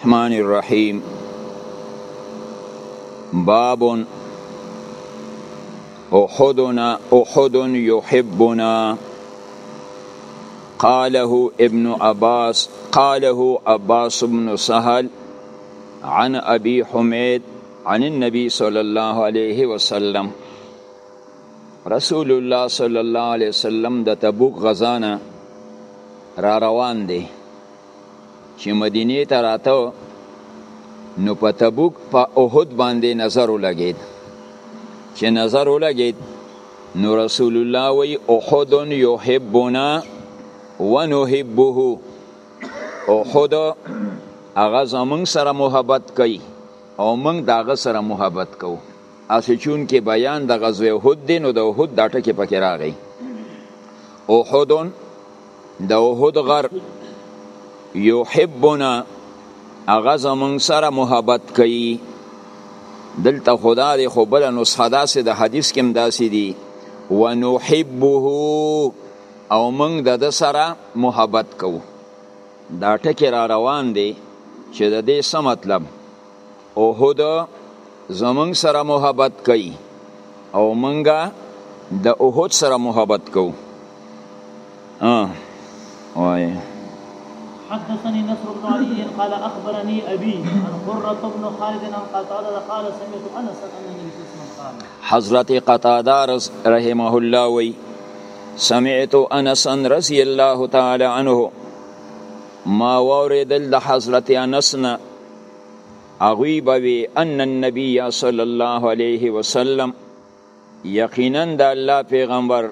الرحمن الرحیم باب احدنا احد يحبنا قاله ابن عباس قاله عباس بن سهل عن ابي حميد عن النبي صلى الله عليه وسلم رسول الله صلى الله عليه وسلم د تبوک غزانه را روان دی چې مدینه ته راته نو په تبوک په احد باندې نظر ولګید چې نظر ولګید نو رسول الله وی احد یحبنا ونحبه احد هغه زمون سره محبت کوي او موږ داغه سره محبت کوو اسی چون کې بیان د غزوه احد دی نو د احد دا ټکی پکې راغی احد د احد غر یحبنا هغه زمون سره محبت کوي دلته خدا دی خو بل نسخه داسې د حدیث کې هم داسې دی ونحبه او موږ د ده سره محبت کوو دا ټکی را روان دی چې د دې څه مطلب احد زمونږ سره محبت کوي او مونږه د احد سره محبت کوو اه وای حدثني نصر بن علي قال اخبرني ابي عن قرة بن خالد عن قتادة قال سمعت انس ان النبي صلى الله عليه وسلم قال حضرت قتادة رحمه الله وي سمعت انس رضي الله تعالى عنه ما وردل د حضرت انس نه هغوی به وی ان النبی صلی الله علیه وسلم یقینا د الله پیغمبر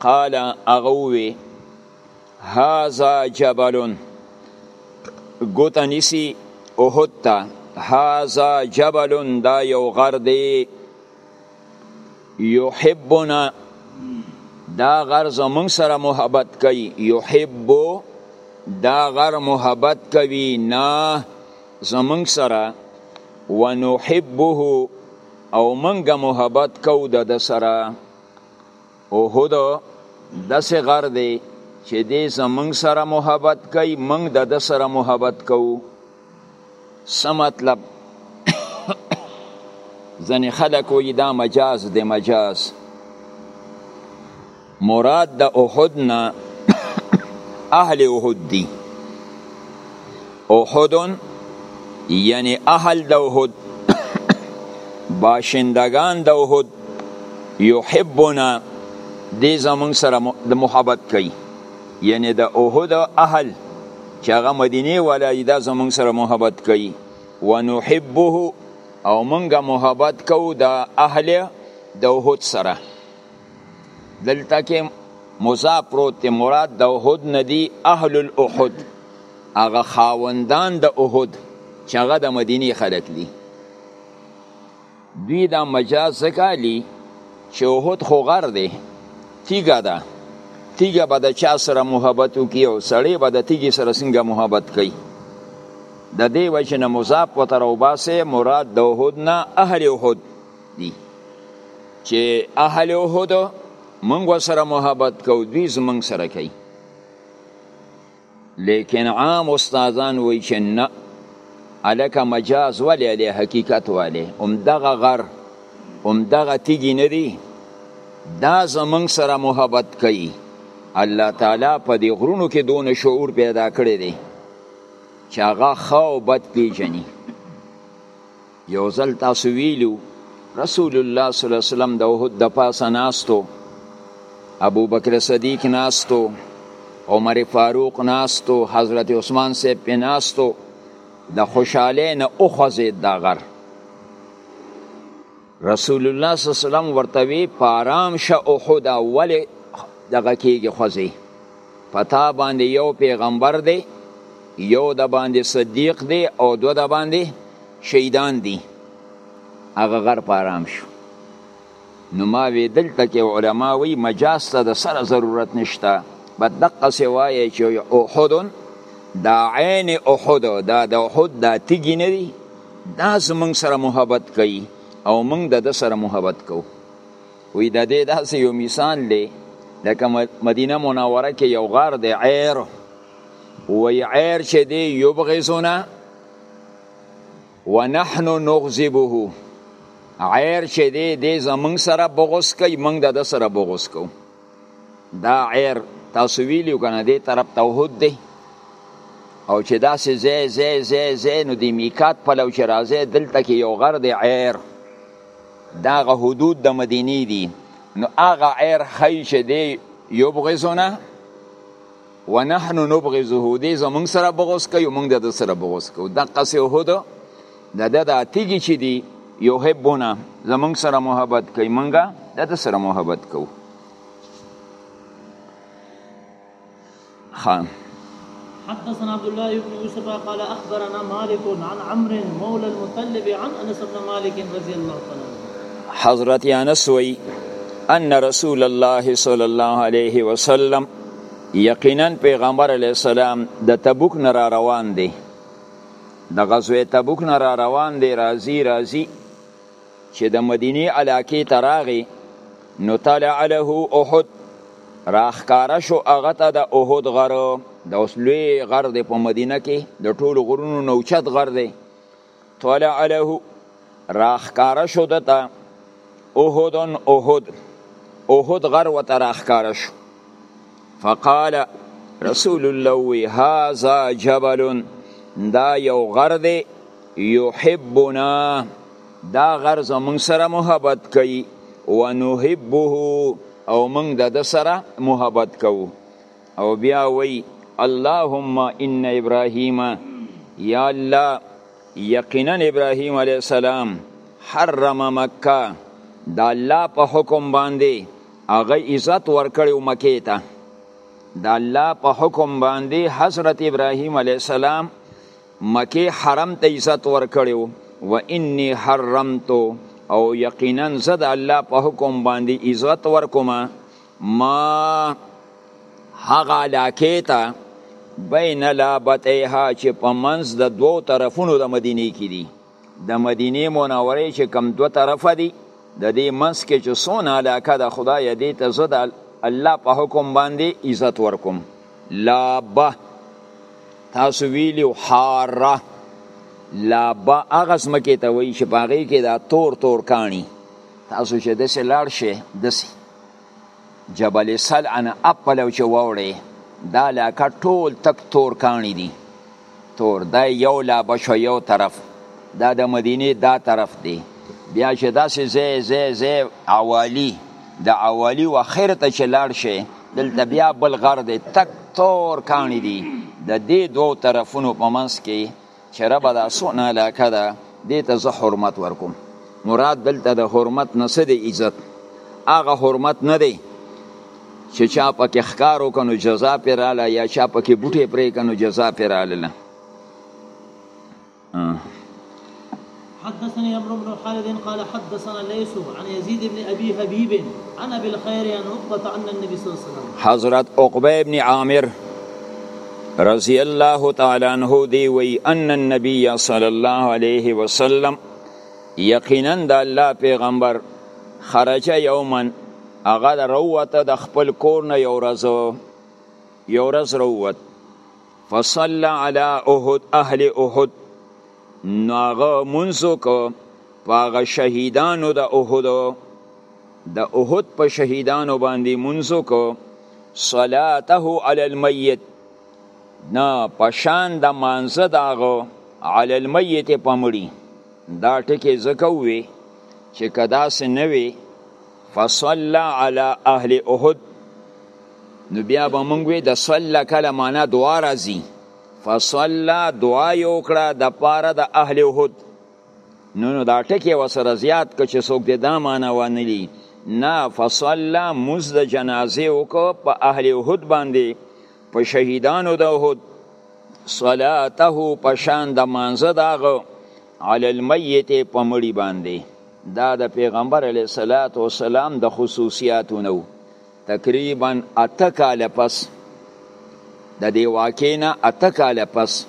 قال اغوی هاذا جبل گوتنیسی اوهد تا هاذا جبل دا یو غر دی یحبنا دا غر زمونږ سره محبت کوي یحب دا غر محبت کوي نه زمونږ سره ونحبه او مونږه محبت کو د سره احد داسې غر دی چې دی زمونږ سره محبت کوي مونږ د ده سره محبت کوو څه مطلب ځینې خلک وایي دا مجاز دی مجاز مراد د احد نه اهل احد دي احد یعنی اهل د احد باشندگان د احد یحبنا دې زمونږ سره د محبت کوي یعنی د احد اهل چې هغه مدینه ولا دا زمونږ سره محبت کوي ونحبه او مونږه محبت کوو د اهل د احد سره دلته کې مضاف پروت دی مراد د احد نه دی اهل الاحد هغه خاوندان د احد چې هغه د مدینې خلک دي دوی دا مجاز ځکه علي چې احد خو غر دی تیږه ده تیږه به د چا سره محبت وکړي او سړی به د تیږې سره څنګه محبت کوي د دې وجه نه مضاف ورته راوباسې مراد د احد نه اهل احد دي چې اهل احد مونږ سره محبت کو دوی زمونږ سره کوي لیکن عام استادان وایي چې نه الکه مجاز ولی علی حقیقت ولی ام دغه غر ام دغه تیګی ندی دا زمنګ سره محبت کوي الله تعالی په دې غرونو کې دونه شعور پیدا کړی دی چې هغه خو بد پیژني یو ځل تاسو ویلو رسول الله صلی الله علیه وسلم د احد د پاسه ناستو ابو بکر صدیق ناستو عمر فاروق ناستو حضرت عثمان صاحب په ناستو د خوشاله نه اوخزید دا غر رسول الله صلی الله علیه وسلم ورته وی پارام شه احد اوله دغه کیږي خوځي په تا باندې یو پیغمبر دی یو د باندې صدیق دی او دو د باندې شهیدان دی هغه غر په آرام شو نو ما وی دلته کې علما وی مجاز ته د سره ضرورت نشته بد دقه سی وایي چې احد دا عین احد دا د احد دا تیګی نه دی دا زمونږ سره محبت کوي او مونږ د سره محبت کوو وی د دې داسې یو مثال دی لکه مدینه منوره کې یو غار دی عیر وی عیر چې دی یبغزونه ونحن نغذبه عیر چې دی دی زمونږ سره بغوس کوي مونږ د ده سره بغوس کوو دا عیر تاسو ویلیو که نه دی طرف توحد دی او چې داسې ځای ځای ځای ځای نو د میکات پلو چې راځی دلته کې یو غر دی عیر دا غ حدود د مدینه دی نو هغه عیر خی چې دی یبغزونه ونحن نبغزه دی زمونږ سره بغوس کوي مونږ د سره بغوس کوو د قصه هود د د د اتیږي چې دی یحبونه زمونږ سره محبت کوي مونږ د سره محبت کوو خان حدثنا عبد الله بن يوسف قال اخبرنا مالك عن عمرو مولى المطلب عن انس بن مالك رضي الله عنه حضرت انس وی ان رسول الله صلى الله عليه وسلم یقینا پیغمبر علی السلام د تبوک نه را روان دی د غزوه تبوک نه را روان دی راځي راځي چې د مدینې علاقې ته راغی نو طلع له احد راخکاره شو هغه ته د احد غر د اوس لوی غر دی په مدینه کې د ټولو غرونو نه اوچت غر دی طلع له راخکاره شو ده ته احد احد احد غر ورته راخکاره شو فقال رسول الله وی هاذا جبل دا یو غر دی یحبنا دا غر زمون سره محبت کوي ونحبه او موږ د ده سره محبت کوو او بیا وی اللهم ان ابراهیم یا الله یقینا ابراهیم علیه السلام حرم مکه د الله په حکم باندې هغه عزت ورکړو مکه ته د الله په حکم باندې حضرت ابراهیم علی السلام مکه حرم ته عزت ورکړو و انی حرمت او یقینا زد الله په حکم باندې عزت ورکوم ما هغه علاقه ته بین لابتیها چې په منځ د دوو طرفونو د مدینه کې دي د مدینه منوره چې کم دو طرفه دی د دې منس کې چې سونه علاقه د خدای دې ته زه د الله په حکم باندې عزت ورکوم لابه تاسو ویلیو حاره لابه هغه ځمکې ته وایي چې په هغې کې دا تور تور کاڼي تاسو چې داسې لاړ شئ داسې جبل سلع نه اپلو چې ووړې دا علاقه ټول تک تور کاڼي دي تور دا یو لا بشو یو طرف دا د مدینه دا طرف دی بیا چې داسې زی زی زی عوالی د عوالی و خیر ته چې لاړ شي دلته بیا بل غر دی تک تور کاڼي دي د دې دوو طرفونو په منځ کې چې ربه دا څونه علاقه ده دې ته زه حرمت ورکوم مراد دلته د حرمت نه څه دی عزت هغه حرمت نه دی چې چا پکې ښکار وکړ نو جزا پرې راله یا چا پکې بوټی پرې کړ نو جزا پرې راله حدثني عمرو بن خالد قال حدثنا ليس عن يزيد بن ابي حبيب عن ابي الخير عن عقبه عن النبي صلى الله عليه وسلم حضرت عقبه ابن عامر رضی الله تعالی عنہ دی وی ان النبی صلی الله علیه وسلم یقینا د الله پیغمبر خرج یوما هغه روته د خپل کور نه یو ورځ یو ورځ روت فصلى على احد اهل احد نو هغه مونږ کو پاغه شهیدانو د احد د احد په شهیدانو باندې مونږ کو صلاته علی المیت نه پشان د مانزه داغو علی المیت پمړي دا ټکی زکه وی چې کدا سنوي فصلى على اهل احد نو بیا به مونږ وی د صلی کله معنا دعا راځي فصلا دعا یې وکړه د پاره د اهل احد نو نو دا ټکی وسره زیات که چې څوک دې دا معنا ونه لي نه فصلا موز د جنازې وکړه په اهل احد باندې په شهیدانو د احد صلاته په شان د مانزه داغه علی المیت په مړی باندې دا د پیغمبر علی صلوات و سلام د خصوصیاتونو تقریبا اته کاله پس د دې واقع نه اته کاله پس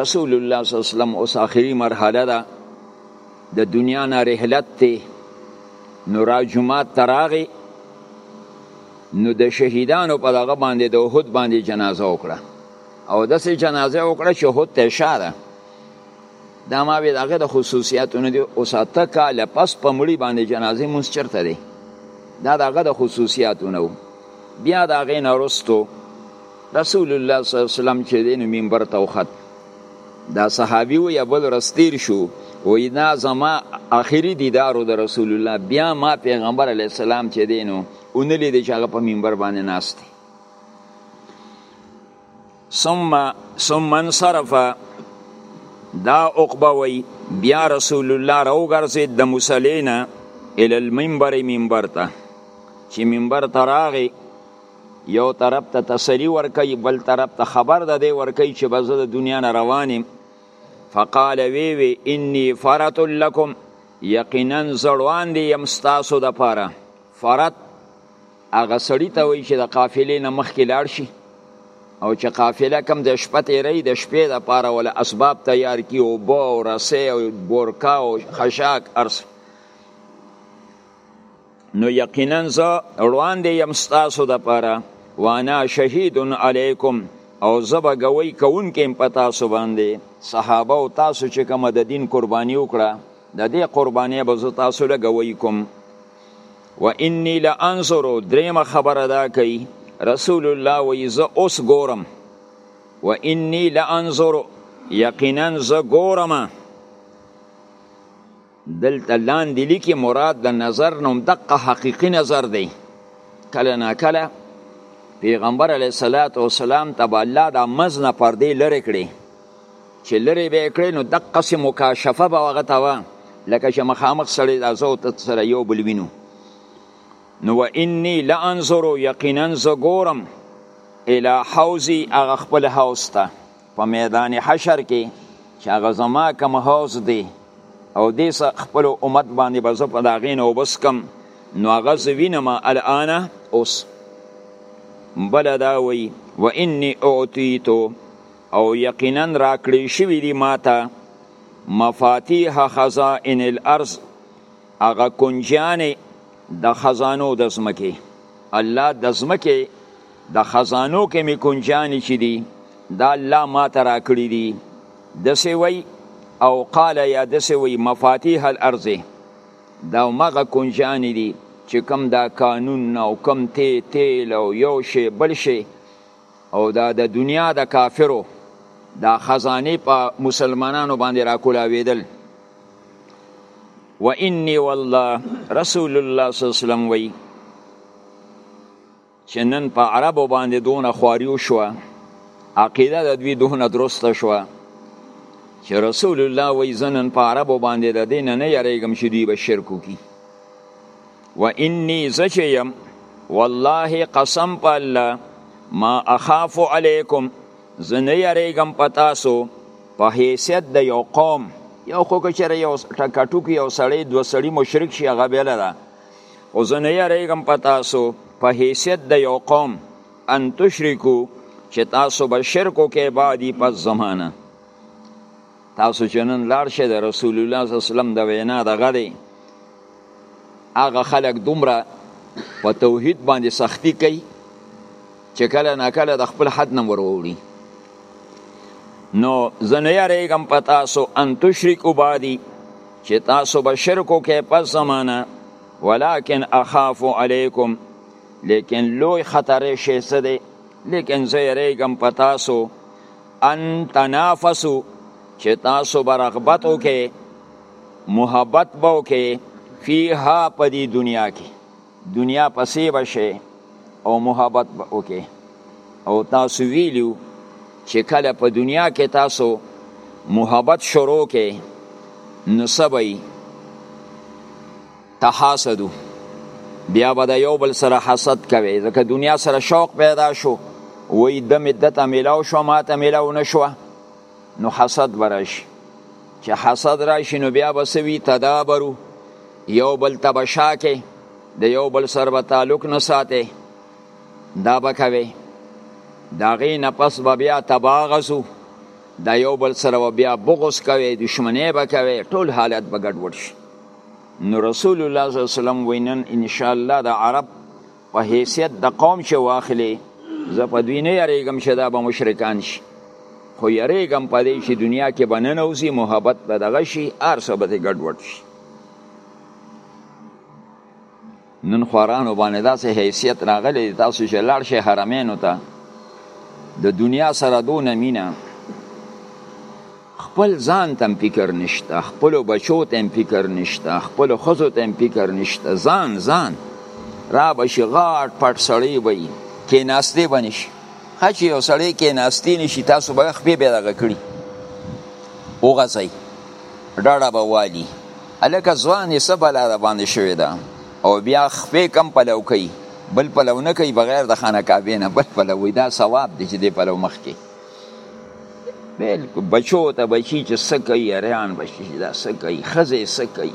رسول الله صلی الله علیه وسلم اوس آخري مرحله ده د دنیا نه رحلت ته نو را جمعات ته راغی نو د شهیدانو په دغه باندې د احد باندې جنازه وکړه او داسې جنازه وکړه چې احد ته اشاره دا ما وی دغه د خصوصیاتو نه دی او ساته کال پس په مړی باندې جنازه مونږ چرته دی دا دغه د خصوصیاتو نه بیا دا غې نه رستو رسول الله صلی الله علیه وسلم چې دین منبر ته وخت دا صحابي و یا بل رستیر شو و دا زما اخیری دیدارو د رسول الله بیا ما پیغمبر علی السلام چې دینو اونلی د چاغه په منبر باندې ناشته ثم ثم انصرف دا عقبه وی بیا رسول الله راو ګرځید د مصلینا ال المنبر منبر ته چې منبر ته راغی یو طرف ته تسلی ورکي بل طرف ته خبر ده دی ورکي چې بزه د دنیا نه روانم فقال وی وی انی فرت لكم یقینا زړوان دی يم ستاسو د پاره فرت هغه سړی ته وایي چې د قافلې نه مخکې لاړ شي او چې قافله کم د شپه تیرې د شپې د پاره ول اسباب تیار کی او بو او رسې او بورکا او خشاک ارس نو یقینا زه روان دی یم ستاسو د پاره وانا شهید علیکم او زبا گوی کون کې په تاسو باندې صحابه او تاسو چې کوم د دین قرباني وکړه د دې قرباني به زه تاسو له گوی کوم و انی لانظر دریم خبره دا کوي رسول الله وی زه اوس ګورم و انی لانظر یقینا زه ګورم دلته لاندې لیکي مراد د نظر نوم دقه حقیقي نظر دی کله نا کله پیغمبر علیه السلام ته به الله د مزنه پردې لرې کړي چې لرې به یې کړی نو دقسې مکاشفه به هغه ته وه لکه چې مخامخ سړی دا زه او ته سره یو بل وینو نو و انی لانظر یقینا زه ګورم الی حوزی هغه خپل حوز ته په میدان حشر کې چې هغه زما کوم حوز دی او دې خپل امت باندې به زه په د هغې نه وبس کم نو هغه زه وینم الان اوس بله دا وایي و انی اعطیتو او یقینا راکړی شوی دی ماته مفاتیح خزائن الارض هغه کنجیان د خزانو د زمکه الله د زمکه د خزانو کې می کنجیان چې دی دا الله ماته راکړی دی د سوی او قال یا د سوی مفاتیح الارض دا مغه کنجیان دی چې کم دا قانون او کم تی تیل او یو شی بل شی او دا د دنیا د کافرو دا خزانه په مسلمانانو باندې راکولاویدل و انی والله رسول الله صلی الله علیه وسلم وی چې نن په عربو باندې دونه خواري وشوه عقیده د دوی دونه درسته شوه چې رسول الله وایي زه نن په عربو باندې د دې نه نه یریږم چې دوی به شرک وکړي و انی زچیم والله قسم په الله ما اخاف علیکم زنه یریګم پتاسو په حیثیت د یو قوم یو خو کچره یو ټکټو کې یو سړی دو سړی مشرک شي هغه بیل ده او زنه یریګم پتاسو په حیثیت د یو قوم ان تشرکو چې تاسو به شرکو کې بعدی پس زمانه تاسو چې نن لاړ شئ د رسول الله صلی الله علیه وسلم د وینا دغه دی هغه خلک دومره په توحید باندې سختی کوي چې کله نه کله د خپل حد نه وروړي نو زنه یریګم پتا سو ان تشرک وبادي چې تاسو به شرکو کې پس زمانہ ولکن اخاف علیکم لیکن لوی خطر شي سده لیکن زه یریګم پتا سو ان تنافسو چې تاسو به رغبت وکې محبت به وکې فیها په دې دنیا کې دنیا پسې به شي او محبت به وکې او تاسو ویلیو چې کله په دنیا کې تاسو محبت شروع کې نو سبای تحاسدو بیا به د یو بل سره حسد کوي ځکه دنیا سره شوق پیدا شو وای د مدت ملاو شو ماته ملاو نشو نو حسد ورش چې حسد راشي نو بیا به سوي تدابرو یو بل تبشاکه د یو بل سره به تعلق نه ساتي دا به کوي دا غي نه پس به بیا تباغسو دا یو بل سره بیا بغوس کوي دشمنی به کوي ټول حالت به ګډوډ شي نو رسول الله صلی الله علیه وسلم وینن ان شاء الله د عرب په حیثیت د قوم چې واخلي زه په دوی نه یریږم چې دا به مشرکان شي خو یریږم په دې چې دنیا کې به ننوځي محبت به دغه شي هر څه به ګډوډ شي نن خورانو باندې داسې حیثیت راغلی تاسو چې لاړ شئ حرمینو ته د دنیا سره دونه مینه خپل ځان تم فکر نشته خپل بچو تم فکر نشته خپل خزو تم فکر نشته ځان ځان را بشي غاټ پټ سړی وي کې ناشته بنش خچ یو سړی کې ناشته نشي تاسو به خپې به دغه کړی او غځي ډاډه به والی هلکه ځوان یې څه بلا د باندې شوې ده او بیا خپې کم پلو کوي بل پلو نه کوي بغیر د خانه کعبې نه بل پلو وي دا ثواب دی چې دې پلو مخ کې بلکل بچو ته بچي چې څه کوي اریان بچي دا څه کوي ښځې څه کوي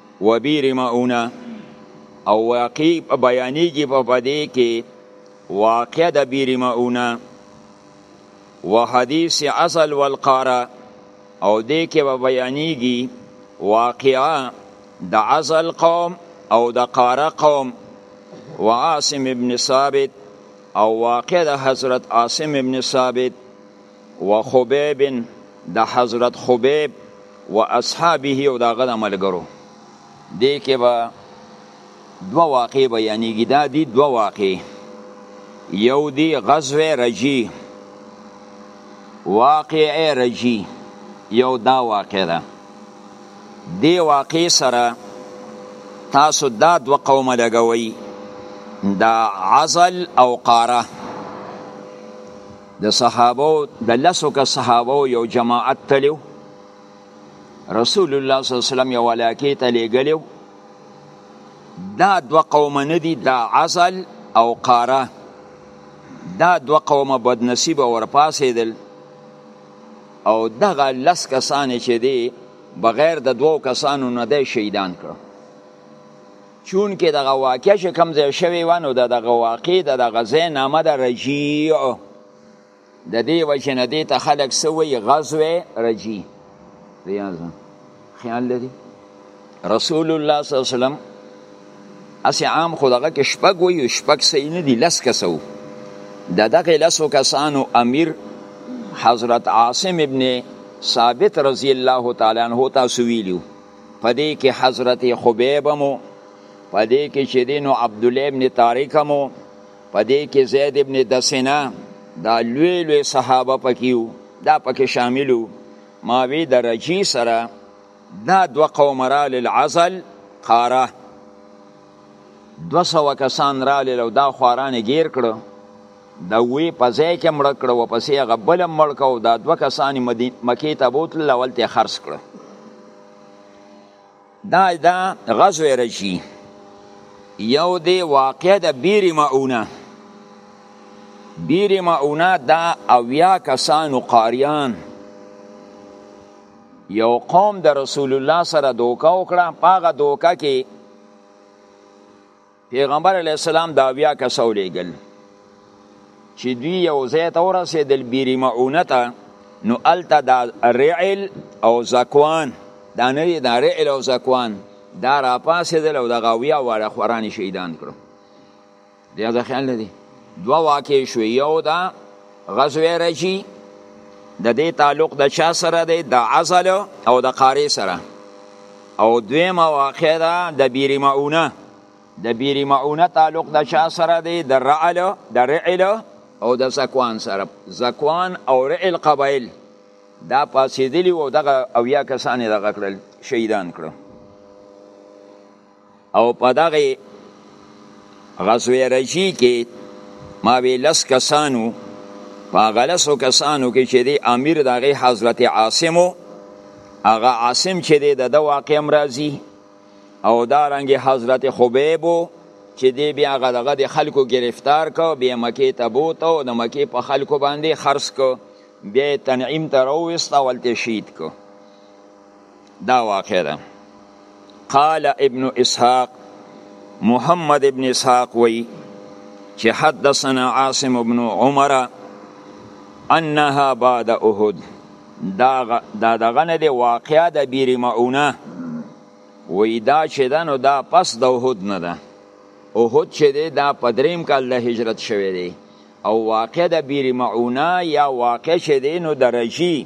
وبیر معونه او واقعي بیانیږي په پدې کې واقع د بیر معونه وحدیث اصل والقاره او دې کې به بیانیږي واقعا د اصل قوم او د قاره قوم وعاصم ابن ثابت او واقع د حضرت عاصم ابن ثابت و خبیب د حضرت خبیب و اصحابه او داغه د ملګرو دې کې به دوه واقع بیانېږي دا دي دوه واقع یو دی غزوه رجی واقع رجی یو دا واقع ده دی واقع سره تاسو دا دو قوم لګوي دا عزل او قاره د صحابو د لسو که صحابو یو جماعت تلیو رسول الله صلی الله علیه وسلم یو علاقه ته لېږلیو دا دوه قومه نه دي دا عزل او قاره دا دوه قومه بدنصیبه ورپاسېدل او دغه لس کسانې چې دی بغیر د دوو کسانو نه دی شهیدان کړو چون کې دغه واقع چې کم ځای شوی و نو دغه واقع دغه ځای نامه د رجیع د دې وجه نه دې ته خلک سوی غزوه رجیع ریاضه خیال لري رسول الله صلی الله علیه وسلم اسی عام خو دغه کې شپږ وي شپږ سې نه دي لس کسو د دغه لسو کسانو امیر حضرت عاصم ابن ثابت رضی الله تعالی عنہ تاسو ویلو پدې کې حضرت خبیب مو پدې کې چې دینو عبد الله ابن طارق مو پدې کې زید ابن دسنه دا لوی لوی صحابه پکیو دا پکې شاملو ما وی درجی سره دا دو قوم را للعزل قاره دو سو کسان را للو دا خواران گیر کړو د وی په ځای کې مړ کړ او پسې هغه بل مړ کړ دا دوه کسان مکې ته بوتل اول ته خرڅ کړ دا دا غزوه رجی یو دی واقع د بیر معونه بیر معونه دا اویا کسان قاریان یو قوم د رسول الله سره دوکا وکړه پاغه دوکا کې پیغمبر علی السلام دا بیا کسو لېګل چې دوی یو ځای ته ورسېدل بیری معونه ته نو الته دا رعل او زکوان دا نه دی دا رعل او زکوان دا را پاسېدل او دغه اویا واړه خورانې شهیدان کړو دی دا خیال نه دی دوه واقع شو یو دا غزوه رجی د دې تعلق د چا سره دی د عزل او د قاری سره او دویمه واقع ده د بیر معونه د بیر معونه تعلق د چا سره دی د رعل د رعل او د زکوان سره زکوان او رعل قبایل دا پاسېدلی و دغه او یا کسانې دغه کړل شهیدان کړو او په دغه غزوه رجی کې ما وی لس کسانو په غلسو کسانو کې چې دی امیر دغه حضرت عاصم هغه عاصم چې دی د واقع مرضی او دا رنګ حضرت خبیب چې دی بیا هغه دغه د خلکو گرفتار کو بیا مکه ته بوت او د مکه په خلکو باندې خرڅ کو بیا تنعیم ته راوست او الته شهید کو دا واقع ده قال ابن اسحاق محمد ابن اسحاق وی چې حدثنا عاصم ابن عمر انها بعد احد دا دا دغه نه دی واقعا د بیر معونه وی دا چې دا نو دا پس د احد نه ده احد چې دی دا په دریم کال د هجرت شوی دی او واقع د بیر معونه یا واقع چې دی نو د رجی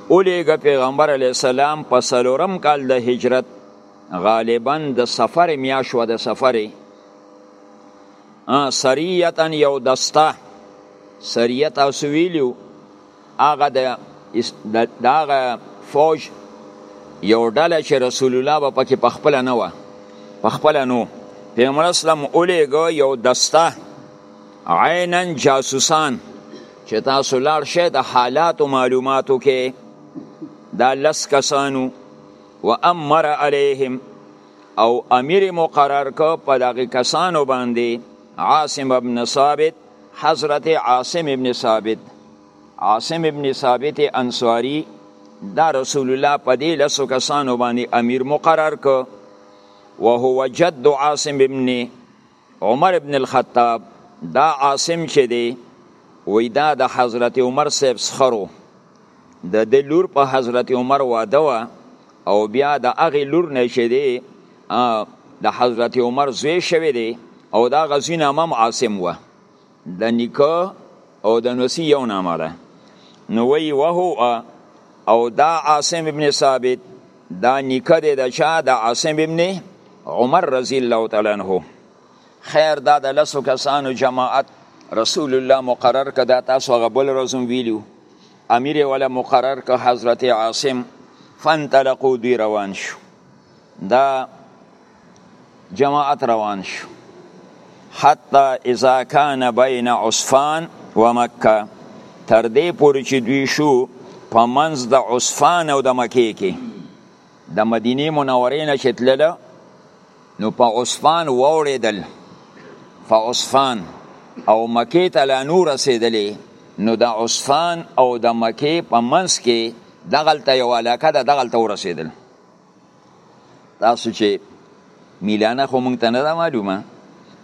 اولیګه پیغمبر علی السلام په سلورم کال د هجرت غالبا د سفر میاشو د سفر سریتا یو دستا سریت اسویلیو هغه د داغه فوج یو ډله چې رسول الله په پکې پخپل نه و پخپل نو پیغمبر اسلام اولیګه یو دستا عینا جاسوسان چې تاسو لاړ شئ د حالاتو معلوماتو کې دا لس کسانو و امر علیهم او امیر مقرر کو په دغه کسانو باندې عاصم ابن ثابت حضرت عاصم ابن ثابت عاصم ابن ثابت انصاری دا رسول الله په دې لسو کسانو باندې امیر مقرر کو وهو جد عاصم ابن عمر ابن الخطاب دا عاصم چې دی وای دا د حضرت عمر صاحب سخرو د د لور په حضرت عمر واده و او بیا د هغې لور نه چې دی د حضرت عمر زوی شوی دی او دا غزوی نامم عاصم و د نیکه او د نوسی یو نامه ده نو وی وهو او دا عاصم ابن ثابت دا نیکه دی د چا د عاصم ابن عمر رضی الله تعالی عنہ خیر دا د لسو کسانو جماعت رسول الله مقرر کده تاسو غبل رزم ویلو امیر ولا مقرر که حضرت عاصم فانطلقوا دی روان شو دا جماعت روان شو حتی اذا کان بین عصفان و مکه تر دې پورې چې دوی شو په منځ د عصفان او د مکې کې د مدینې منورې نه چې تلله نو په عصفان واوړېدل په عصفان او مکې ته لا نور رسېدلې نو د عصفان او د مکې په منځ کې دغلته یو علاقه ده دغلته ورسېدل تاسو چې میلانه خو مونږ ته نه ده معلومه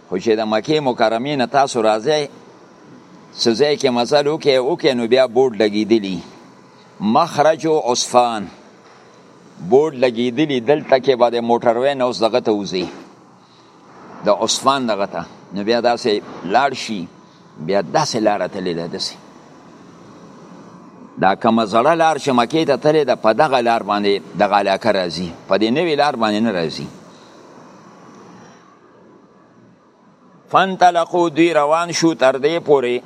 خو چې د مکې مکرمې نه تاسو راځئ څه ځای کې مزل وکړئ وکړئ نو بیا بورډ لګېدلي مخرج عصفان بورډ لګېدلي دلته کې به د موټروین اوس دغه ته وځي د عثمان دغه ته نو بیا داسې لاړ شي بیا داسې لاره تللی ده داسې دا کومه زړه لار چې مکې ته تللی ده په دغه لار باندې دغه علاقه راځي په دې نوې لار باندې نه راځي فانطلقو دوی روان شو تر دې پورې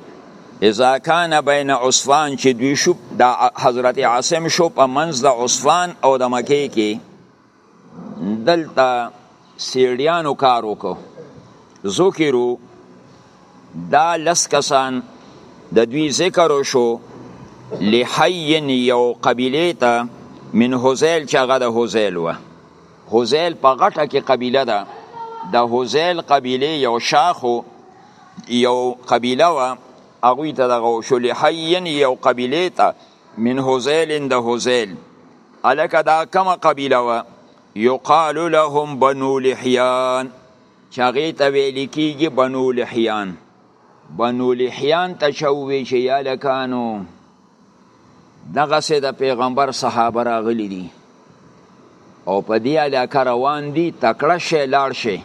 اذا کان بین عثمان چې دوی شو د حضرت عاصم شو په منځ د عثمان او د مکې کې دلته سیډیانو کار وکړو ذکرو دا لس کسان د دوی ذکر شو لحین یو قبیله ته من هوزیل چې هغه د هوزیل و هوزیل په غټه کې قبیله ده د هوزیل قبیله یو شاخو یو قبیله و هغوی ته دغه شو لحین یو قبیله ته من هزیل د هزیل الکه دا کمه قبیله وه یقال لهم بنو لحیان چې هغې ته ویل کېږي بنو لحیان بنو لحیان ته چې ووی چې یا لکانو دغسې د پیغمبر صحابه راغلي دي او په دې علاقه روان دي تکړه شی لاړ شی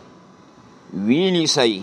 ویلی سی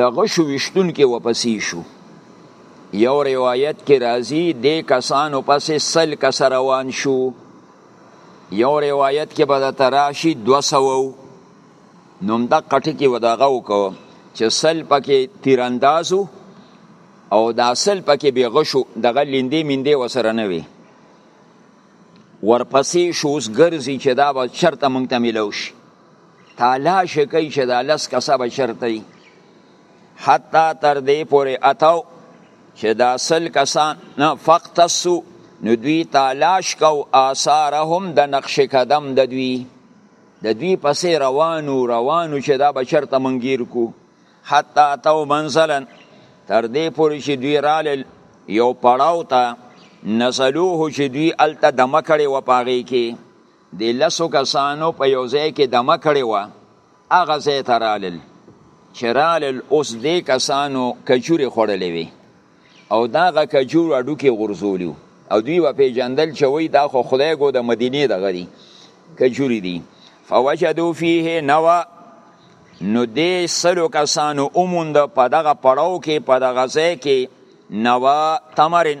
د غشو وشتونکي وپسې شو یو روایت کې راځي د کسانو پسې سل کس روان شو یو روایت کې به د تراشي دو سوو نوم د قټي کې وداغه وکړو چې سل پکې تیراندازو او دا سل پکې به غشو دغه لیندې میندې وسره نه وي ورپسې شوز ګرځي چې دا به چرته مونږ ته ملو شي تلاش کوي چې دا لس کسه به چرته وي حتی تر دې پورې اتاو چې دا سل کسان نه فقتصو نو دوی تلاش کو آثارهم د نقش قدم د دوی د دوی پسې روانو روانو چې دا به چرته منګیر کو حتی اتاو منزلا تر دې پورې چې دوی رالل یو پړاو ته نزلوه چې دوی الته دمه کړې و پاغې کې د لسو کسانو په یو ځای کې دمه کړې وه هغه ځای ته رالل چې رالل اوس دې کسانو کجورې خوړلې وي او دغه کجور اډو کې غورځولي او دوی به پېژندل چې وایي دا خو خدای ګو د مدینې دغه دي کجوري دي فوجدو فيه نوا نو دې سلو کسانو اوموند په دغه پړاو کې په دغه ځای کې نوا تمرن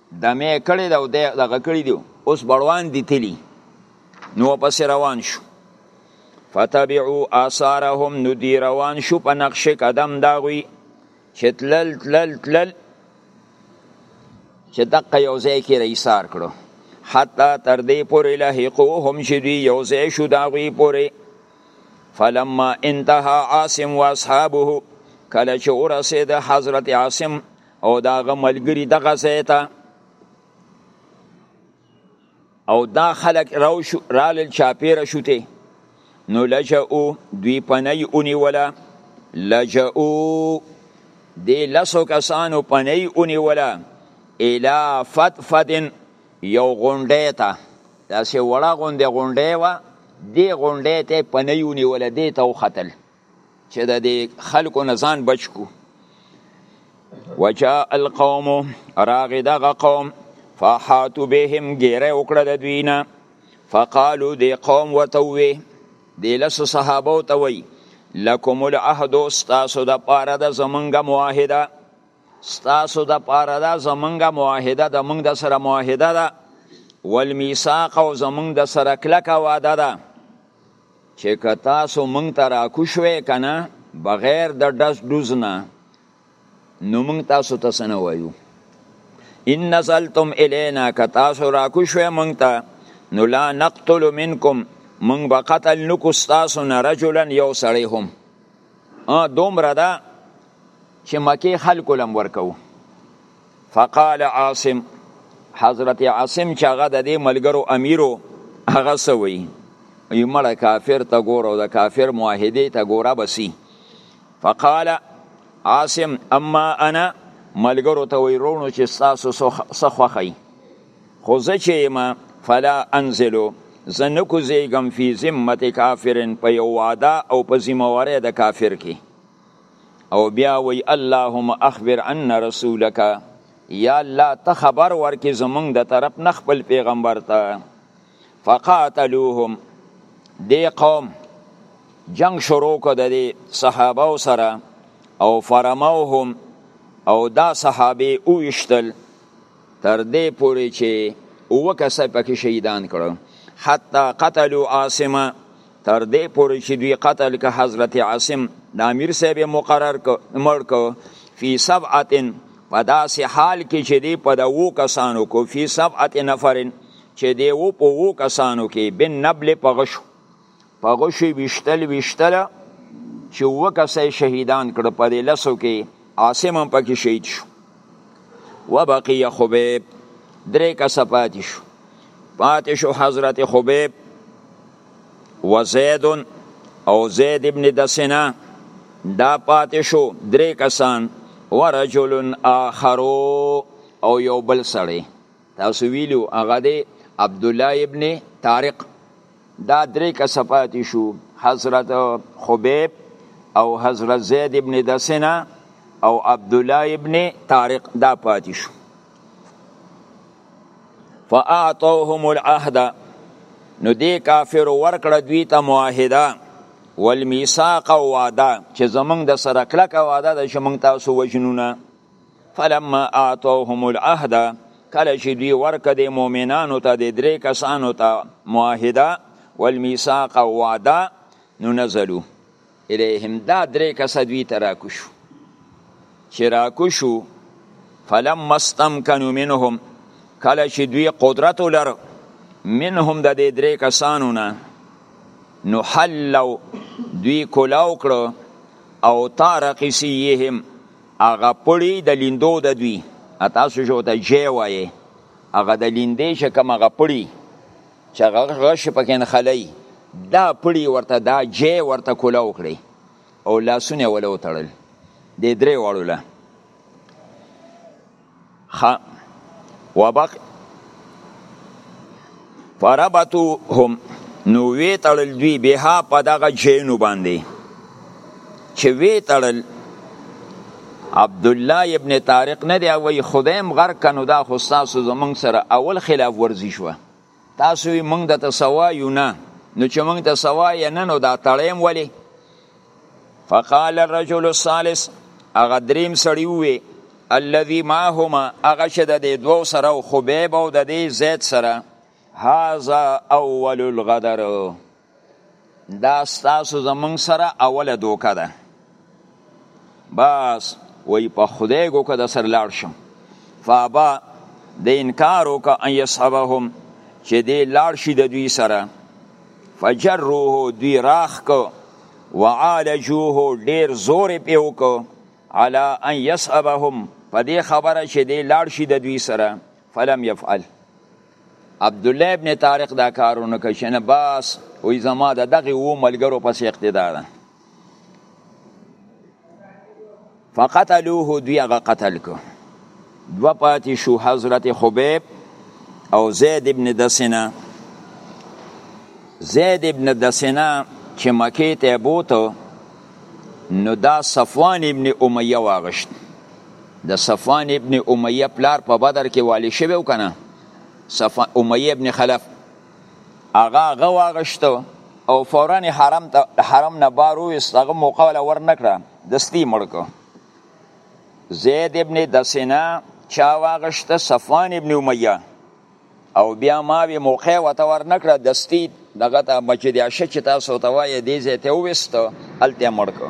دمه کړی دا دغه کړی دی اوس بړوان دی تلی نو پس روان شو فتبعو آثارهم نو دی روان شو په نقش قدم داغوی چې تلل تلل تلل چې دقه یو ځای کې ایثار کړو حتی تر دې پورې لهقوهم چې دوی یو ځای شو داغوی پورې فلما انتها عاصم واصحابه کله چې ورسېد حضرت عاصم او دا غ ملګری دغه ځای ته او دا خلک راو شو رال چاپیر شوته نو لجئو دوی پنای اونی ولا لجئو دی لسو کسانو پنای اونی ولا الا فتفدن یو غونډه ته دا سه وړه غونډه غونډه وا دی غونډه ته پنای اونی ولا دی ته خطل چې د دې خلکو نه ځان بچ کو وجاء القوم راغ دغه قوم فحاتو بهم ګیره وکړه د دوی نه فقالو دی قوم وتوي دی لس صحابه وتوي لکم العهد ستاسو د پاره د زمونږ معاهده ستاسو د پاره د زمونږ معاهده د مونږ د سره معاهده ده والمیثاق او زمونږ د سره کلکه وعده ده چې که تاسو موږ ته راکو شوې که نه بغیر د ډز ډوز نه نو موږ تاسو ته څه نه وایو ان نزلتم الینا که تاسو راکو شوې موږ ته نو لا نقتل منکم موږ به قتل نکو ستاسو نه رجلا یو سړی هم دومره ده چې مکې خلکو لم ورکوو فقال عاصم حضرت عاصم چې هغه د دې ملګرو امیرو هغه سوی ای مړه کافر ته ګوره د کافر معاهده ته ګوره بسی فقال عاصم اما انا ملګرو ته وی رونو چې تاسو څه خوخی خو زه چې ما فلا انزلو زه نه کوزیږم فی ذمت کافرن په یو وعده او په ذمه واره د کافر کې او بیا وی اللهم اخبر ان رسولک یا الله ته خبر ورکې زمونږ د طرف نه خپل پیغمبر ته فقاتلوهم دی قوم جنگ شروع کو د صحابه او سره او فرموهم او دا صحابه او اشتل تر دې پوري چې او کسه پکې شهیدان کړو حتی قتلوا عاصمه تر دې پورې چې دوی قتل که حضرت عاصم د امیر صاحب مقرر کو مړ کو فی سبعتن په داسې حال کې چې دی په د وو کسانو کو فی سبعت نفرن چې دی وو په وو کسانو کې بن نبل په غشو په غشو وشتل وشتل چې وو کسې شهیدان کړ په دې لسو کې عاصم هم پکې شهید شو وبقي خبيب درې کسه پاتې شو پاتې شو حضرت خبيب وزید او زید ابن دسنه دا پاتې شو درې کسان ورجل آخر او یو بل سړی تاسو ویلو هغه دی عبد الله ابن طارق دا درې کسه پاتې شو حضرت خبیب او حضرت زید ابن دسنه او عبد الله ابن طارق دا پاتې شو فاعطوهم العهد نو دې کافر ورکړه دوی ته معاهده والمیثاق او وعده چې زمونږ د سره کلکه وعده ده چې مونږ تاسو وژنونه فلما اعطوهم العهد کله چې دوی ورکه د مؤمنانو ته د درې کسانو ته معاهده والمیثاق او وعده نو نزلو الیهم دا درې کسه دوی ته راکوشو چې راکوشو فلم مستم کنو منهم کله چې دوی قدرت ولر منهم د دې درې کسانو نه نو حلو دوی کلاو کړو او تارقسیهم هغه پړی د لیندو د دوی تاسو جو ته جې وایې هغه د لیندې چې کوم هغه پړی چې غش پکې نخلای دا پړی ورته دا جې ورته کولا وکړي او لاسونه ولا وتړل د درې واړو له خ وبق فربتو هم نو وی تړل دوی بها په دغه جینو باندې چې وی تړل عبد الله ابن طارق نه دی وای خدایم غر کنو دا خو تاسو زمونږ سره اول خلاف ورزی شوه تاسو یې مونږ د ته سوا یو نه نو چې مونږ ته سوا یې نه نو دا تړیم ولی فقال الرجل الثالث هغه دریم سړی ووی الذي معهما هغه چې د دې دوو سره او خبیب او د دې زید سره هاذا اول الغدر دا ستاسو زمونږ سره اوله دوکه ده بس وای په خدای ګو که د سر لاړ شم فابا د انکار وکړه ان یصحبهم چې دی لاړ شي د دوی سره فجروه دوی راخ کو وعالجوه ډیر زور پې وکړو علا ان یصحبهم په دې خبره چې دی لاړ شي د دوی سره فلم يفعل عبد الله ابن طارق دا کارونه کوي چې نه باس وې زما د دغه و ملګرو پس اقتدا ده فقتلوه دوی هغه قتل کو دو پاتې شو حضرت خبیب او زید ابن دسنه زید ابن دسنه چې مکې ته بوته نو دا صفوان ابن امیه واغشت د صفوان ابن امیه پلار په بدر کې والی شوی او کنه صفوان امیه ابن خلف هغه هغه واغشتو او فورا حرم ته حرم نه بار وست هغه موقع ولا ور نکړه دستی مړکو زید ابن دسینا چا واغشته صفوان ابن امیه او بیا ما به موقع وته ور نکړه دستی دغه ته مسجد عائشه چې تاسو ته وایې دې زه ته وست الته مړکو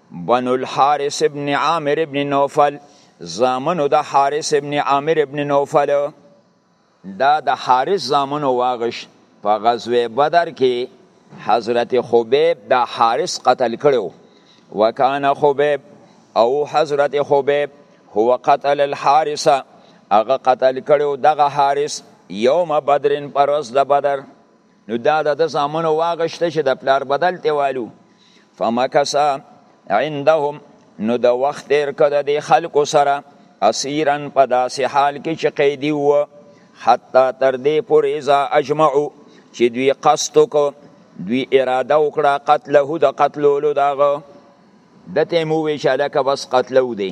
بنو الحارث ابن عامر ابن نوفل زامنو د حارث ابن عامر ابن نوفل دا د حارث زامنو واغش په غزوه بدر کې حضرت خبیب د حارث قتل کړو وکانه خبیب او حضرت خبیب هو قتل الحارث هغه قتل کړو دغه حارث یوم بدرن پروز د بدر نو دا د ده زامنو واغشته چې د پلار بدل ته والو فمکسا عندهم نو د وخت تیر که د دې خلکو سره اسیرا په داسې حال کې چې قیدي و حتی تر دې پورې اذا اجمعو چې دوی قصد وکړو دوی اراده وکړه قتله د قتلولو دغه دته مو وی چې لکه بس قتلو دی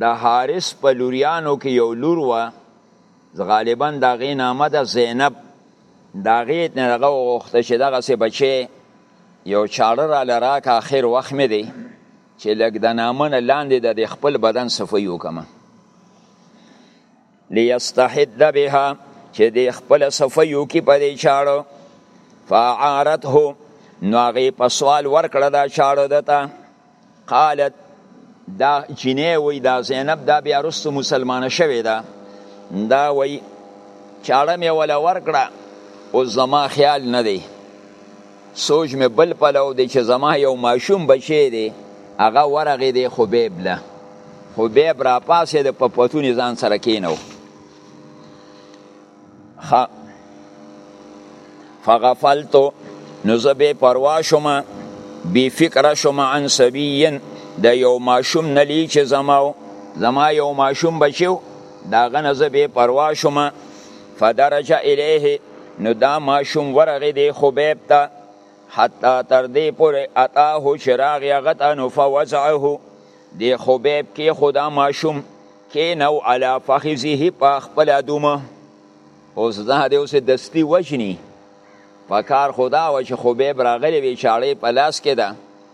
د حارث په لوریانو کې یو لور وه غالبا د هغې نامه ده زینب د هغې نه هغه وغوښته چې دغسې بچی یو چاړه راله راکه اخر وخت مې دی چې لږ د نامه نه لاندې د خپل بدن صفایي وکړم لیستحد بها چې د خپل صفیو کې په دې چاړو فعارته نو هغه په سوال ورکړه دا چاړو دته قالت دا چینه وی دا زینب دا بیا رستو مسلمانه شوه دا دا وی چاړه مې ولا ورکړه او زما خیال نه دی سوچ مې بل پلو دی چې زما یو ماشوم بچی دی هغه ورغې دی خبیب له خبیب را پاسې د پپتونې ځان سره کینو خ... فغفلتو نو زه بې پروا شوم بې فکره شوم عن سبیین د یو ماشوم نه لی چې زما زما یو ماشوم بچیو داغه نه زه بې پروا شوم فدرج الیه نو دا ماشوم ورغې دی خبیب ته حتی تر دې پورې اتاه چې راغی هغه ته نو فوضعه دی خبیب کې خدا ماشوم کې نو علا فخذه په خپل دومه اوس دا دی اوس دستی وجنی په کار خدا و چې خبیب راغلی وی چاړې په لاس کې ده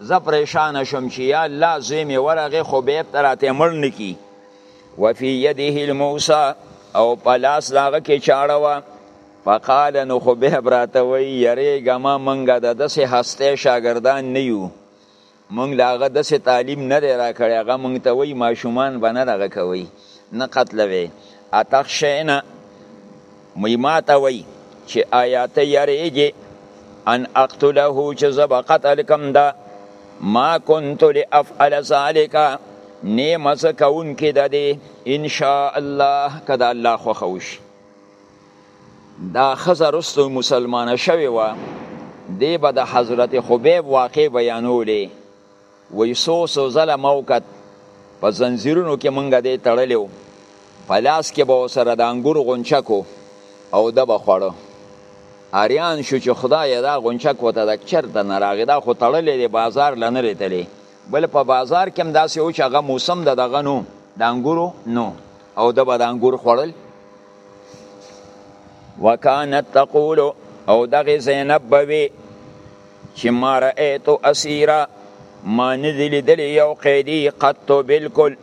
زه پریشان شم چې یا الله زوی مې ورغې خو به ته راته مړ نه کی وفي یده الموسی او په لاس داغه کې چاړه وه فقال نو خو به براته وی یریږه ما منګه د دسې هسته شاګردان نه یو مونږ له هغه داسې تعلیم نه دی راکړی هغه مونږ ته وایي ماشومان به نه دغه کوي نه قتلوي اتخشینا مي ماته وي چې آیا ته یریږي ان اقتله چې زه به قتل کم ده ما كنت لافعل ذلك نیمه څه کوونکې ده دی ان شاء الله که د الله خوښه وشي دا ښځه رستو مسلمانه شوې وه دی به د حضرت خبیب واقع بیانولې وایي څو څو ځله مو وکت په زنځیرونو کې مونږ دی تړلی و په لاس کې به ورسره د انګور غونچک و او ده به خوړه اریان شو چې خدای دا غونچک وته د چرته نه راغی دا خو تړلی دی بازار له نه رتلی بل په بازار کې هم داسې و چې هغه موسم د دغه نو د انګورو نو او ده به د انګور خوړل وکانت تقول او دغه زینب بوي چې ما رأيت اسيرا ما ندل دل یو قیدی قط بالکل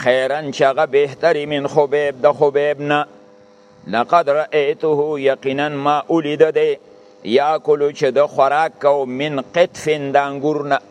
خیرا چې هغه بهتري من خبیب د خبیب نه لقد رأيته یقینا ما ولید دی یاکلو چې د خوراک کو من قطف د انګور نه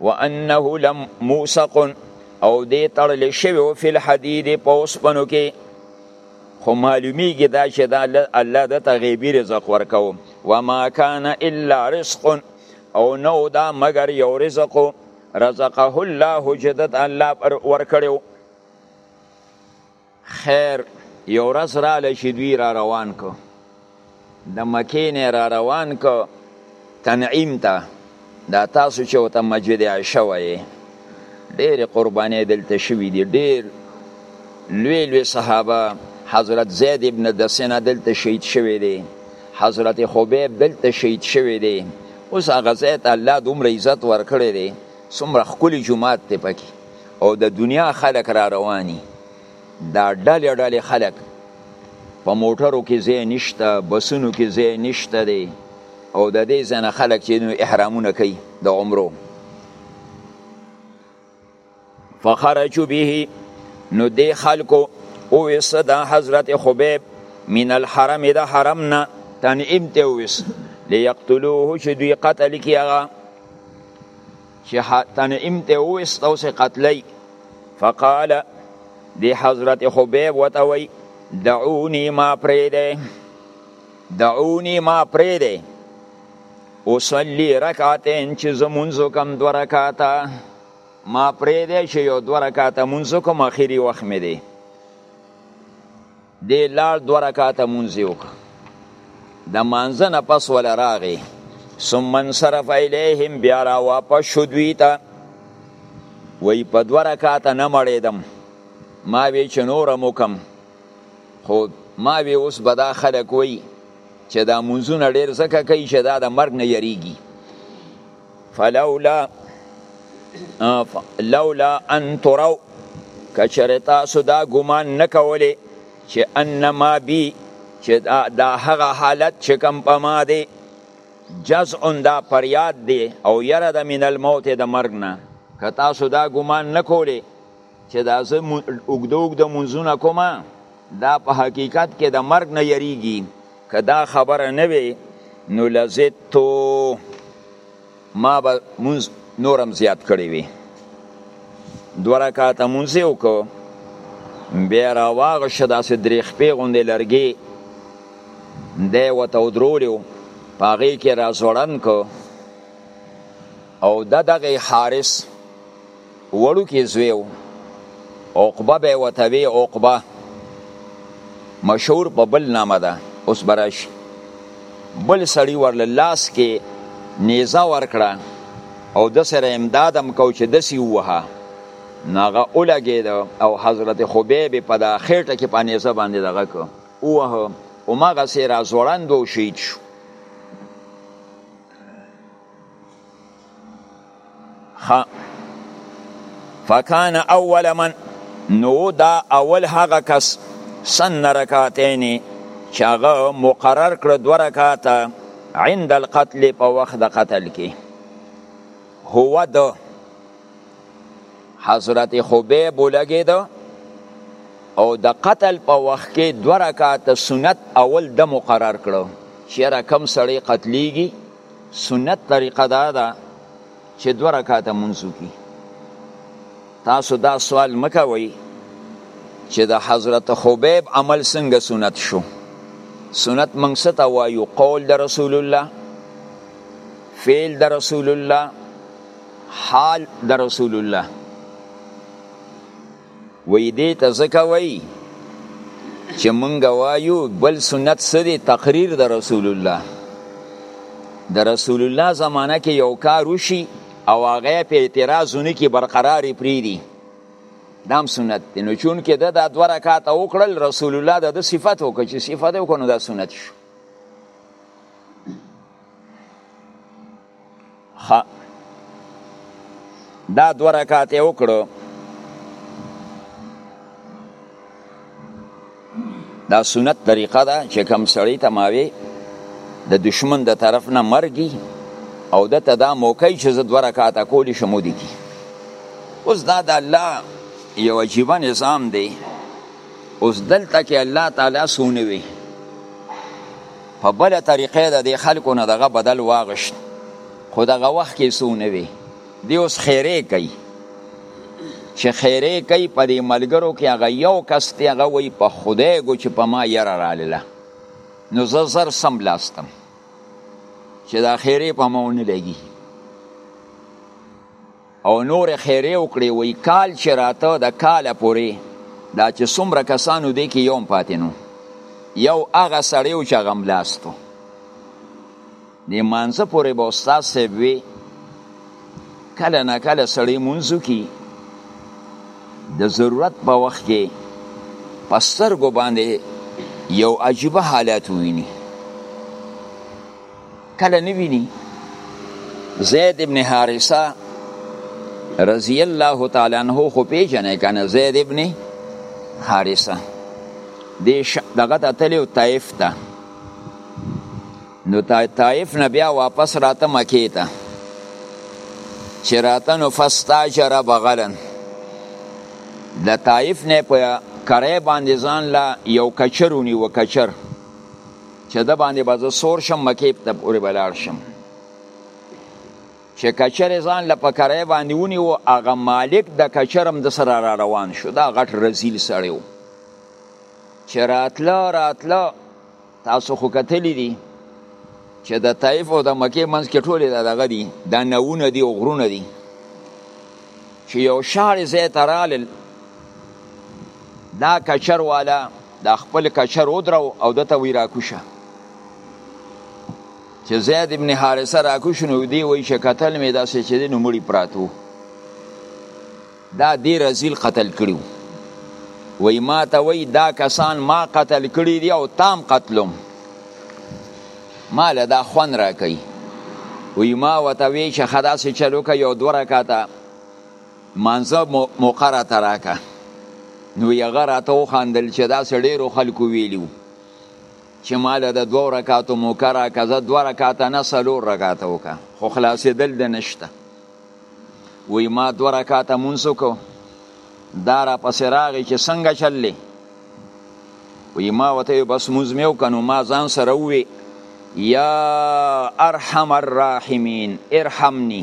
وانه لم موسق او دې تړل شوی فی الحدید په اوسپنو کې خو معلومیږي دا چې دا الله د تغیبی رزق ورکو و ما کان الا رزق او نو دا مگر یو رزق رزقه الله جدت الله ورکړو خیر یو ورځ رااله چې دوی را روان کو د مکې نه را روان کو تنعیم ته دا تاسو چې وته مسجد عائشه وایي ډېر قربانې دلته شوې دي ډېر لوی لوی صحابه حضرت زید ابن دسنه دلته شهید شوی دی حضرت خبیب دلته شهید شوی دی اوس هغه ځای ته الله دومره عزت ورکړی دی څومره ښکلي جومات دی پکې او د دنیا خلک را رواني دا ډلې ډلې خلک په موټرو کې ځای نشته بسونو کې ځای نشته دی او د دې ځنه خلک چې نو احرامونه کوي د عمرو فخرجو به نو دې خلکو او وسد حضرت خبیب من الحرم د حرم نه تنعیم ته وس ليقتلوه چې دوی قتل کیغه چې تنعیم ته وویست او سه قتلی فقال دی حضرت خبیب وتوی دعونی ما پریده دعونی ما پریده اصلي رکعتين چې زمونږ کم دو رکعاته ما پرې دی چې یو دو رکعاته مونږ کوم اخیری وخت مې دی دی لار دو رکاته منځي وک د مانزه نه پس ول راغی ثم انصرف الیهم بیا را واپس شو دوی ته وی په دو رکاته نه مړیدم ما وی چې نور مکم خو ما وی اوس به دا خلک وی چې دا منځونه ډیر زکه کوي چې دا د مرګ نه یریږي فلولا لولا ان ترو کچر تاسو دا ګمان نکولی چې انما بی چې دا هغه حالت چې کم په ما دی جزء دا پریاد دی او یره د من الموت د مرګ نه که تاسو دا ګمان نکولی چې دا زه اوږده اوږده منځونه کوم دا په حقیقت کې د مرګ نه یریږي که دا خبره نه وي نو لزتو ما به منځ نورم زیات کړی وي دوه رکعته مونځ یې وکړو بیا راواغشه داسې درې خپې غوندې لرګې دی ورته ودرولې و په هغې کې راځوړند کړو او د دغه حارس وړوکی زوی و عقبه به وته وی عقبه مشهور په بل نامه ده اوس براش بل سړی ورل لاس کې نیزه ورکړه او د سره امدادم کو چې دسی وها ناغه اولګید او حضرت خبیب په دا خېټه کې په نیزه باندې دغه کو اوه او ماغه سره زوړندو شهید شو خ فکان اول من نو دا اول هغه کس سن رکعتین چې هغه مقرر کړ دوه رکعاته عند القتل په وخت د قتل کې هو د حضرت خبیب لګید او د قتل په وخت کې دوه رکعاته سنت اول د مقرر کړو چې رقم سړی قتلیږي سنت طریقه دا ده چې دوه رکعاته مونځ وکړي تاسو دا سوال مه کوئ چې د حضرت خبیب عمل څنګه سنت شو سنت موږ څه ته وایو قول د رسول الله فعل د رسول الله حال د رسول الله وی دې ته ځکه وای چې مونږ وایو بل سنت سری تقریر د رسول الله د رسول الله زمانہ کې یو کار وشي او هغه په اعتراضونه کې برقرار پری دي دام سنت دی نو چون کې د دا دوه رکعات او کړل رسول الله د صفت وکړي چې صفت وکړو دا سنت شو ها دا دو رکعات یې وکړو دا سنت طریقه ده چې کم سړی ته ماوي د دشمن د طرف نه مرګي او د ته دا موقع چې زه دوه رکعاته کولی شم ودی کی اوس دا د الله یو عجیبه نظام دی اوس دلته کې الله تعالی سونه وي په بل طریقې د دې خلکو نه دغه بدل واغشت خو دغه وخت کې سو نه وي دی اوس خیره کوي چې خیره کوي په دې ملګرو کې هغه یو کس دی هغه وایي په خدای ګو چې په ما یره رالیله نو زه زر سم لاستم چې دا خیره په ما ونه لګي او نور خیره وکړي وی کال چې راته د کال پوري دا چې څومره کسانو دی کې یوم پاتینو یو هغه سړیو چې غملاستو د مانزه پورې به استاد صاحب وی کله نه کله سړی مونږو کې د ضرورت په وخت کې پستر ګو باندې یو عجیب حالت ویني کله نه ویني زید ابن حارثه رضی الله تعالی عنہ خو پیژنې کنه زید ابن حارثه د دغه ته تلو طائف ته نو طائف نه بیا واپس راته مکې ته چې راته نو فاستاجر بغلن د طائف نه په کرای باندې ځان لا یو کچرونی و کچر چې د باندې به زه سور شم مکې ته پورې به لاړ شم چې کچرې ځان له په کرای باندې ونیو هغه مالک د کچرم د سره را روان شو دا غټ رزیل سړی و چې راتله راتله تاسو خو کتلی دي چې د طایف او د مکې منځ کې ټولې دا دغه دي دا نوونه دي او غرونه دي چې یو شار ځای ته رالل دا کچر والا دا خپل کچر ودرو او دته وی راکوشه چې زید ابن حارثه راکوش نو دی وی چې قتل می داسې چې دی نو مړی پراتو دا دی رزیل قتل کړیو وی ما ته وی دا کسان ما قتل کړی دی او تام قتلم ما له دا خوان را کوي وی ما وته وی چې خدا سي چلو کوي او دوه رکعاته مانزه موقع را تراکه نو یغه راته وخاندل چې دا سړیرو خلکو ویلیو چې مال د دوه رکعاتو موقع را کزه دوه رکعات نه سلور رکعات وکا خو خلاصې دل د نشته وی ما دوه رکعات مونږ کو دا را پسې راغی چې څنګه چللې وی ما وته بس مونږ میو کنو ما ځان سره وی یا ارحم الراحمین ارحمنی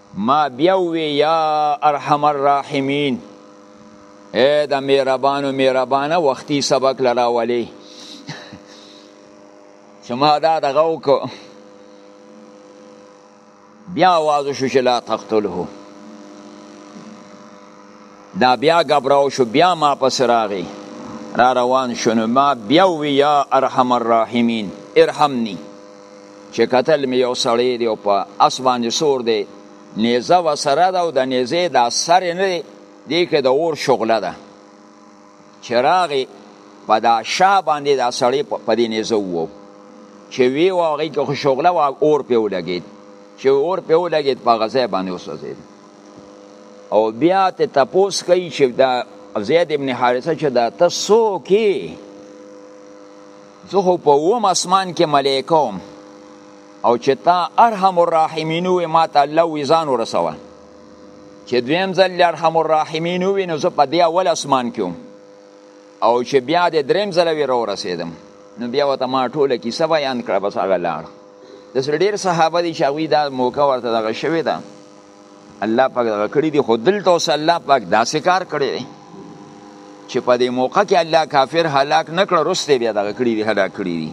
ما بیا ووی یا ارحم الراحمین اے د مهربانو مهربانه وختي سبق لراولي چې ما دا دغه وکړو بیا آواز شو چې لا تقتله دا بیا غبراو شو بیا ما پس راغی را روان شونو ما بیا وی یا ارحم الراحمین ارحمنی چې قتل مې یو سړی دی او په اس باندې سور دی نیزه و سره ده او د نیزې دا سر نه دی دی که د اور شغله ده چې راغې په دا شا باندې دا سړی په دې نیزه وو چې وی و هغې کې خو شغله و اور پې ولګېد چې اور پې ولګېد په هغه ځای باندې وسوځېد او بیا ته تپوس کوي چې دا زید ابن حارثه چې دا ته څوک زه خو په اوم اسمان کې ملائکه وم او چې تا ارحم الراحمین وې ما ته الله وې ځان ورسوه چې دویم ځل ارحم الراحمین وې نو زه په دې اول اسمان کې وم او چې بیا د دریم ځل وې را ورسېدم نو بیا ورته ما ټوله کیسه بیان کړه بس هغه لاړ داسې ډېر صحابه دي چې هغوی دا موقع ورته دغه شوې ده الله پاک دغه کړی دی خو دلته اوس الله پاک داسې کار کړی دی چې په دې موقع کې الله کافر هلاک نه کړ رسته بیا دغه کړی دی هلاک کړی دی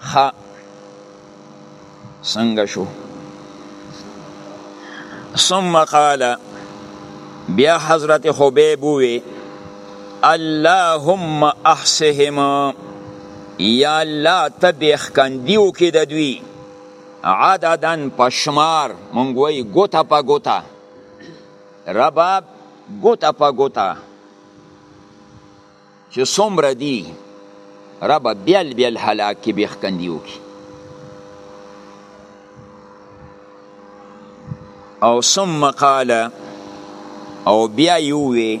خ څنګه شو ثم قال بیا حضرت خبیب وی اللهم احسهم یا الله تبخ کندیو کې د دوی عددن پشمار مونږ وای ګوتا په ګوتا رباب ګوتا په ګوتا چې څومره دي رب بیل بیل هلاک کې بخکندیو کې او ثم قال او بیا یو وی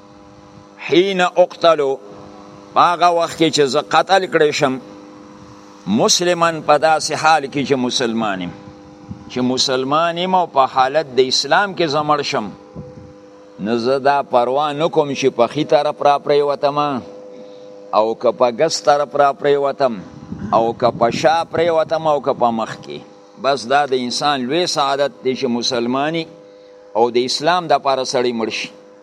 حين اقتلو هغه وخت کې چې زه قتل کړی شم مسلمان په داسې حال کې چې مسلمان یم چې مسلمان یم او په حالت د اسلام کې زمړ شم نو زه دا پروا نه کوم چې په ښي طرف را پرېوتم او که په ګس طرف را پرېوتم او که په شا پرېوتم او که په مخ کې بس دا د انسان لوی سعادت دی چې مسلمانی او د اسلام د پاره سړی مرشي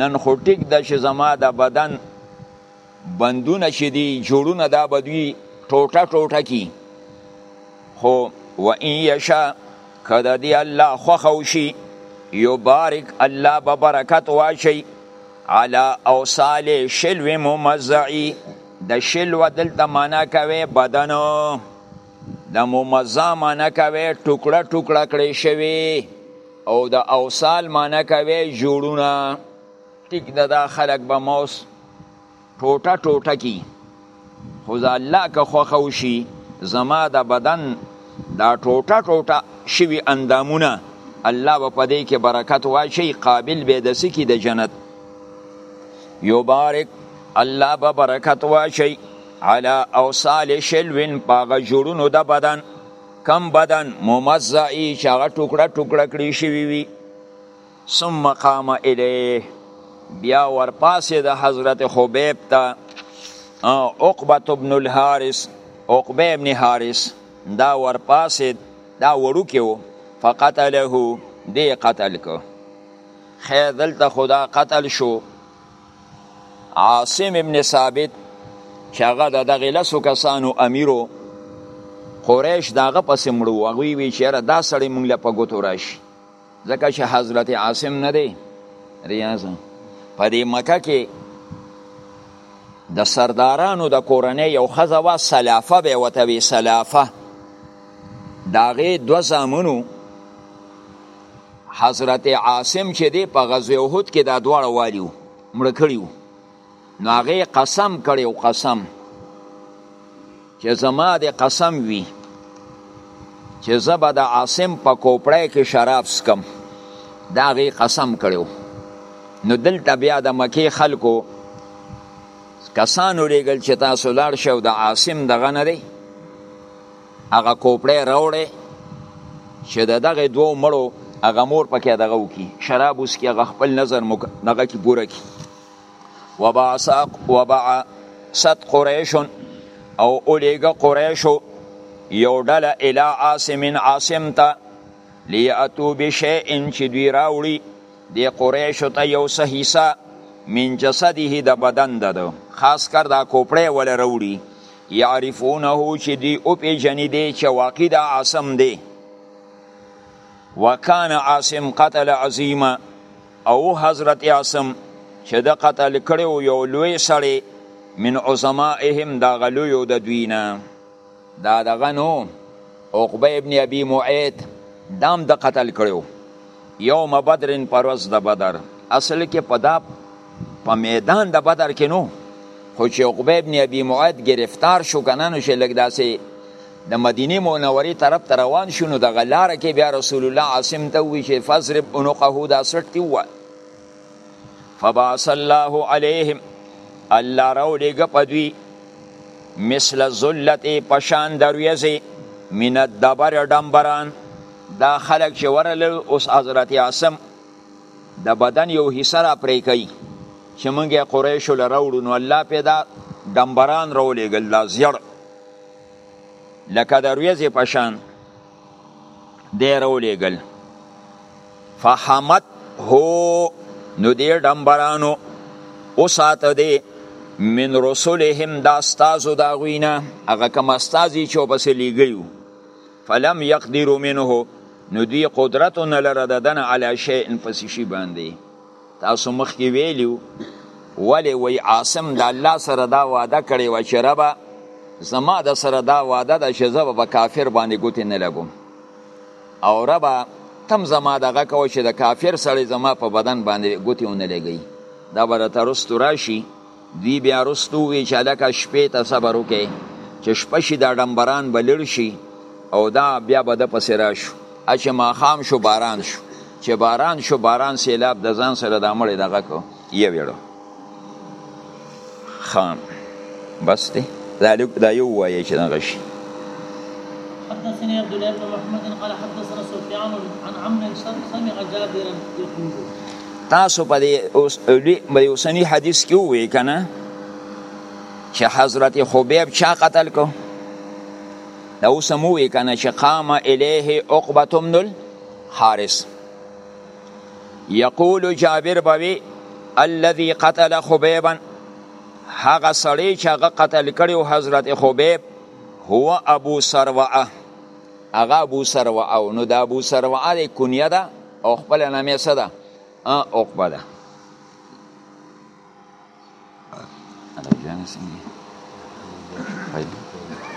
نن خو ټیک ده چې زما د بدن بندونه چې دي جوړونه دا به دوی ټوټه ټوټه کی خو و ان یشا که د دې الله خوښه وشي یبارک الله به برکت واچوي علی اوصال شلو ممزعی د شلو دلته معنا کوي بدن د ممزع معنا کوي ټوکړه ټوکړه کړی شوی او د اوصال معنی کوي جوړونه ټیک د دا خلک به موس ټوټه ټوټه کی خو دا الله که خوښه وشي زما د بدن دا ټوټه ټوټه شوي اندامونه الله به په دې کې برکت واچي قابل به د سکی د جنت یبارک الله به برکت واچي علی اوصال شلوین پاغه جوړونو د بدن کم بدن ممزعی چې هغه ټوکړه ټوکړه کړی شوی وي ثم قام الیه بیا ورپاسې د حضرت خبیب ته عقبت ابن الحارس عقبه ابن حارس دا ورپاسې دا وړوکی و فقتله دی قتل کو خیر دلته خدا قتل شو عاصم ابن ثابت چې هغه د دغه لسو کسانو امیرو قریش داغه پسې مړو هغوی وی چې یاره دا سړی مونږ له په ګوتو راشي ځکه چې حضرت عاصم نه دی ریاض په دې مکه کې د سردارانو د کورنۍ یو ښځه وه سلافه به یې ورته وي سلافه د هغې دوه زامنو حضرت عاصم چې دی په غزوه احد کې دا دواړه والي وو مړه کړي وو نو هغه قسم کړي او قسم چې زما د قسم وي چې زه به د عاصم په کوپړی کې شراب سکم دا هغې قسم کړی نو دلته بیا د مکې خلکو کسان ولیږل چې تاسو لاړ شئ او د عاصم دغه نه دی هغه کوپړې راوړې چې د دغه دوو مړو هغه مور پکې دغه وکي شراب اوس کې هغه خپل نظر مو دغه کې پوره کی وبعثاق وبع ست قریش او اولیګه قریشو یو ډله الی عاصم عاصم ته لیاتو بشیء چې دوی راوړي د قریشو ته یو څه حصہ من جسده د بدن ده خاص کر دا کوپړې ول راوړي یعرفونه چې دی او پیژنې دی چې واقع د عاصم دی وکانه عاصم قتل عظیمه او حضرت عاصم چې د قتل کړي او یو لوی سړی من عظمائهم دا غلویو د دوینه دا دغه نو عقبه ابن ابي معيط دام د دا قتل کړو یوم بدر پر ورځ د بدر اصل کې په دا په میدان د بدر کې نو خو چې عقبه ابن ابي معيط گرفتار شو کنه نو چې لګ داسې د مدینه منورې طرف ته روان شو نو د غلار کې بیا رسول الله عاصم ته وی چې فضرب عنقه دا سټ دی و فبعث الله عليهم الله راو لګ پدوی مثل ذلت پشان درویزه من الدبر دمبران دا خلک چې ورله اوس حضرت عاصم د بدن یو حصہ را پرې کوي چې مونږ یې قریشو له راوړو نو الله پې دا ډمبران راولېږل دا زیړ لکه د ورځې په شان دی راولېږل فحمت هو نو دې ډمبرانو وساته دی من رسولهم دا استازو دا غوینا هغه کوم استازي چې پسې لیږیو فلم یقدرو منه نو دوی قدرت نه لره د دنه علی شیء پس شی باندې تاسو مخ کې ویلیو ولی وی عاصم د الله سره دا وعده کړی و چې ربا زما د سره دا وعده ده چې زه به کافر باندې ګوتې نه لګوم او ربا تم زما دغه کو چې د کافر سړی زما په بدن باندې ګوتې ونه لګي دا به ترستو راشي دوی بیا وروسته وویل چې هلکه شپې ته صبر وکړئ چې شپه شي دا ډمبران به لړ شي او دا بیا به د پسې راشو چې ماښام شو باران شو چې باران شو باران سیلاب د ځان سره د مړې دغه کو یې ویړو خام بس دی دا لوک دا یو وایي چې دغه شي حدثني عبد الله بن محمد قال حدثنا سفيان عن عمرو سمع جابرا يقول تاسو په دې اوس په اوسنی حدیث کې وې کنه چې حضرت خبیب چا قتل کو دا اوس مو وې کنه چې قام الیه عقبه بن الحارث یقول جابر بوي الذي قتل خبيبا هغه سړی چې هغه قتل کړو حضرت خبیب هو ابو سروعه هغه ابو سروعه نو دا ابو سروعه د کنیه ده او خپل نامه څه ده عقبه ده Gracias.